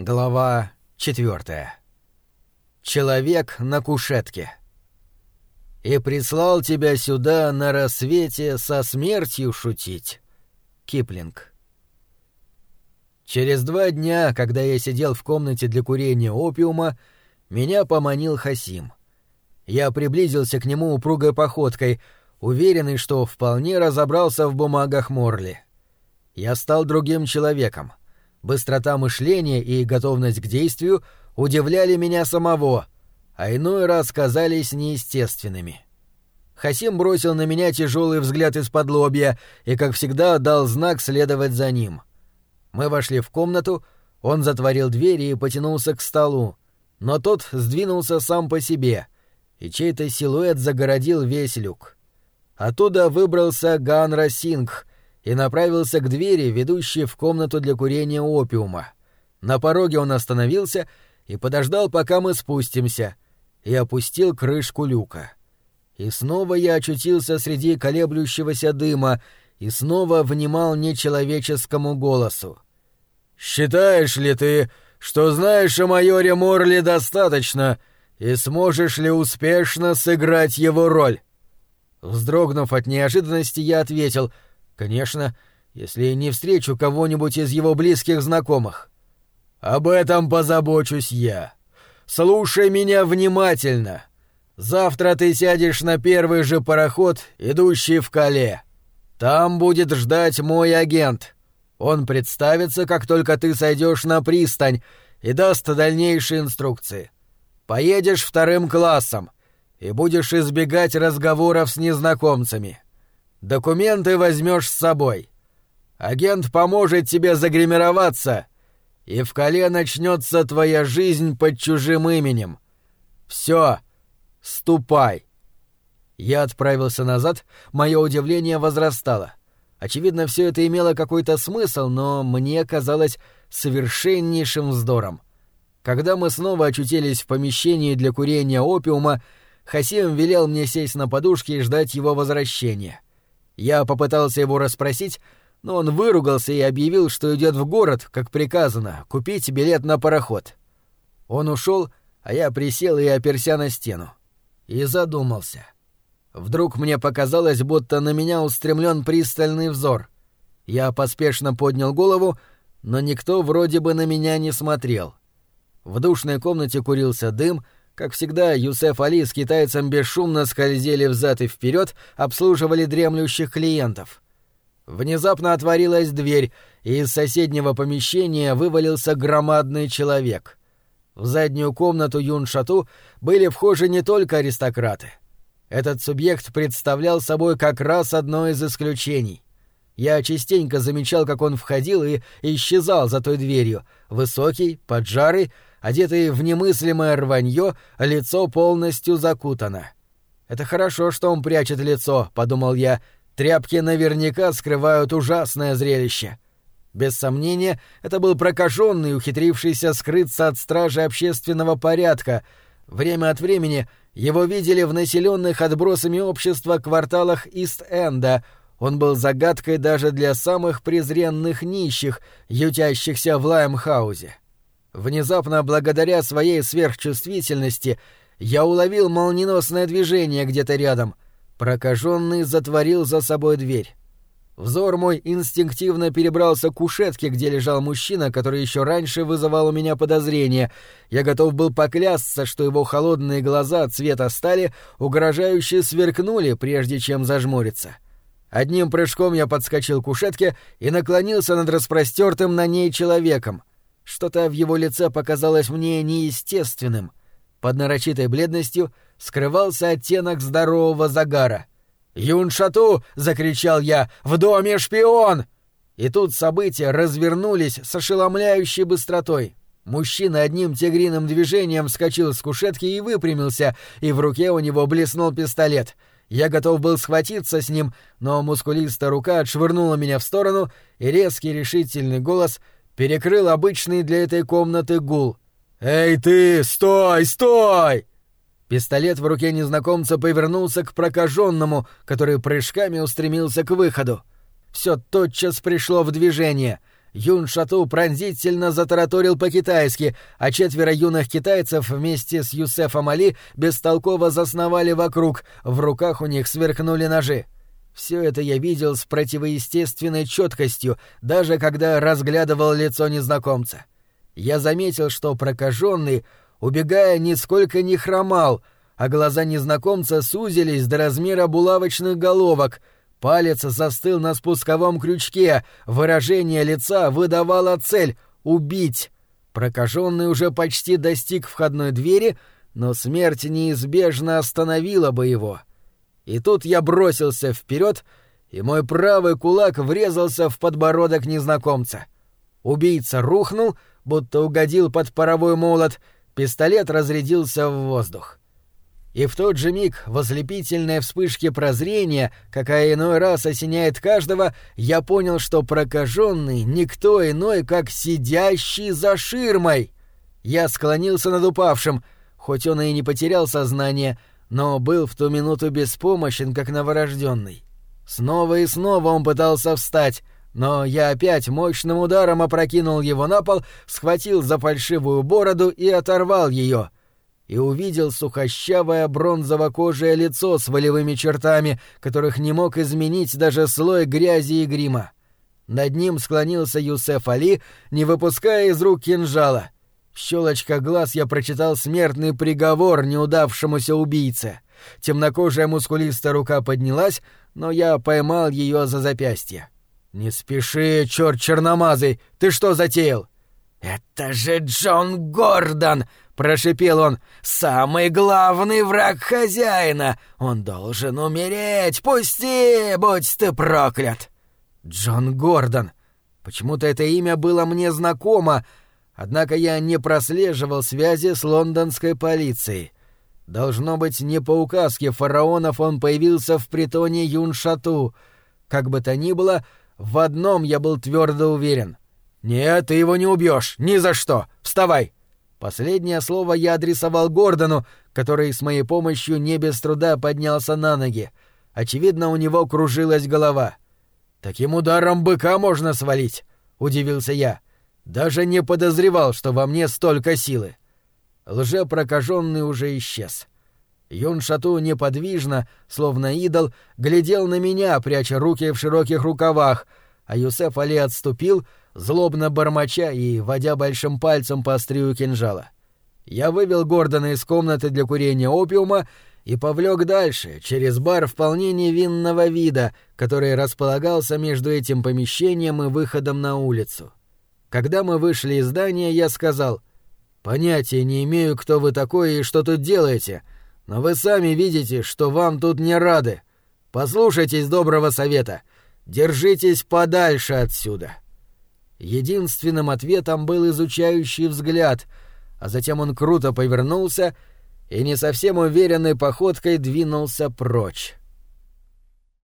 Глава четвертая. Человек на кушетке. «И прислал тебя сюда на рассвете со смертью шутить». Киплинг. Через два дня, когда я сидел в комнате для курения опиума, меня поманил Хасим. Я приблизился к нему упругой походкой, уверенный, что вполне разобрался в бумагах Морли. Я стал другим человеком. Быстрота мышления и готовность к действию удивляли меня самого, а иной раз казались неестественными. Хасим бросил на меня тяжелый взгляд из-под лобья и, как всегда, дал знак следовать за ним. Мы вошли в комнату, он затворил дверь и потянулся к столу, но тот сдвинулся сам по себе, и чей-то силуэт загородил весь люк. Оттуда выбрался Ганра Сингх, и направился к двери, ведущей в комнату для курения опиума. На пороге он остановился и подождал, пока мы спустимся, и опустил крышку люка. И снова я очутился среди колеблющегося дыма и снова внимал нечеловеческому голосу. «Считаешь ли ты, что знаешь о майоре Морли достаточно и сможешь ли успешно сыграть его роль?» Вздрогнув от неожиданности, я ответил — Конечно, если не встречу кого-нибудь из его близких знакомых. Об этом позабочусь я. Слушай меня внимательно. Завтра ты сядешь на первый же пароход, идущий в Кале. Там будет ждать мой агент. Он представится, как только ты сойдешь на пристань, и даст дальнейшие инструкции. Поедешь вторым классом и будешь избегать разговоров с незнакомцами. Документы возьмешь с собой. Агент поможет тебе загримироваться, и в Кале начнется твоя жизнь под чужим именем. Все, ступай. Я отправился назад, мое удивление возрастало. Очевидно, все это имело какой-то смысл, но мне казалось совершеннейшим вздором. Когда мы снова очутились в помещении для курения опиума, Хасим велел мне сесть на подушке и ждать его возвращения. Я попытался его расспросить, но он выругался и объявил, что идет в город, как приказано, купить билет на пароход. Он ушел, а я присел и оперся на стену. И задумался. Вдруг мне показалось, будто на меня устремлен пристальный взор. Я поспешно поднял голову, но никто вроде бы на меня не смотрел. В душной комнате курился дым — как всегда, Юсеф Али с китайцем бесшумно скользили взад и вперед, обслуживали дремлющих клиентов. Внезапно отворилась дверь, и из соседнего помещения вывалился громадный человек. В заднюю комнату Юншату были вхожи не только аристократы. Этот субъект представлял собой как раз одно из исключений. Я частенько замечал, как он входил и исчезал за той дверью, высокий, поджарый, одетый в немыслимое рванье, лицо полностью закутано. «Это хорошо, что он прячет лицо», — подумал я. «Тряпки наверняка скрывают ужасное зрелище». Без сомнения, это был прокаженный, ухитрившийся скрыться от стражи общественного порядка. Время от времени его видели в населенных отбросами общества кварталах Ист-Энда. Он был загадкой даже для самых презренных нищих, ютящихся в Лаймхаузе. Внезапно, благодаря своей сверхчувствительности, я уловил молниеносное движение где-то рядом. Прокаженный затворил за собой дверь. Взор мой инстинктивно перебрался к кушетке, где лежал мужчина, который еще раньше вызывал у меня подозрения. Я готов был поклясться, что его холодные глаза цвета стали угрожающе сверкнули, прежде чем зажмуриться. Одним прыжком я подскочил к кушетке и наклонился над распростертым на ней человеком. Что-то в его лице показалось мне неестественным. Под нарочитой бледностью скрывался оттенок здорового загара. «Юншату!» — закричал я. «В доме шпион!» И тут события развернулись с ошеломляющей быстротой. Мужчина одним тигриным движением вскочил с кушетки и выпрямился, и в руке у него блеснул пистолет. Я готов был схватиться с ним, но мускулистая рука отшвырнула меня в сторону, и резкий решительный голос — перекрыл обычный для этой комнаты гул. «Эй ты, стой, стой!» Пистолет в руке незнакомца повернулся к прокаженному, который прыжками устремился к выходу. Все тотчас пришло в движение. Юн Шату пронзительно затараторил по-китайски, а четверо юных китайцев вместе с Юсефом Али бестолково засновали вокруг, в руках у них сверкнули ножи. Все это я видел с противоестественной четкостью, даже когда разглядывал лицо незнакомца. Я заметил, что прокаженный, убегая, нисколько не хромал, а глаза незнакомца сузились до размера булавочных головок — Палец застыл на спусковом крючке, выражение лица выдавало цель — убить. Прокаженный уже почти достиг входной двери, но смерть неизбежно остановила бы его. И тут я бросился вперед, и мой правый кулак врезался в подбородок незнакомца. Убийца рухнул, будто угодил под паровой молот, пистолет разрядился в воздух. И в тот же миг в ослепительной прозрения, какая иной раз осеняет каждого, я понял, что прокаженный никто иной, как сидящий за ширмой. Я склонился над упавшим, хоть он и не потерял сознание, но был в ту минуту беспомощен, как новорожденный. Снова и снова он пытался встать, но я опять мощным ударом опрокинул его на пол, схватил за фальшивую бороду и оторвал ее — и увидел сухощавое бронзово-кожее лицо с волевыми чертами, которых не мог изменить даже слой грязи и грима. Над ним склонился Юсеф Али, не выпуская из рук кинжала. В щелочках глаз я прочитал смертный приговор неудавшемуся убийце. Темнокожая мускулистая рука поднялась, но я поймал ее за запястье. «Не спеши, черт черномазый! Ты что затеял?» «Это же Джон Гордон!» Прошипел он. «Самый главный враг хозяина! Он должен умереть! Пусти, будь ты проклят!» Джон Гордон. Почему-то это имя было мне знакомо, однако я не прослеживал связи с лондонской полицией. Должно быть, не по указке фараонов он появился в притоне Юншату. Как бы то ни было, в одном я был твердо уверен. «Нет, ты его не убьешь, ни за что! Вставай!» Последнее слово я адресовал Гордону, который с моей помощью не без труда поднялся на ноги. Очевидно, у него кружилась голова. «Таким ударом быка можно свалить», — удивился я. «Даже не подозревал, что во мне столько силы». Лжепрокаженный уже исчез. Юн Шату неподвижно, словно идол, глядел на меня, пряча руки в широких рукавах, а Юсеф Али отступил, злобно бормоча и водя большим пальцем по острию кинжала. Я вывел Гордона из комнаты для курения опиума и повлек дальше, через бар вполне невинного вида, который располагался между этим помещением и выходом на улицу. Когда мы вышли из здания, я сказал, «Понятия не имею, кто вы такой и что тут делаете, но вы сами видите, что вам тут не рады. Послушайтесь доброго совета. Держитесь подальше отсюда». Единственным ответом был изучающий взгляд, а затем он круто повернулся и не совсем уверенной походкой двинулся прочь.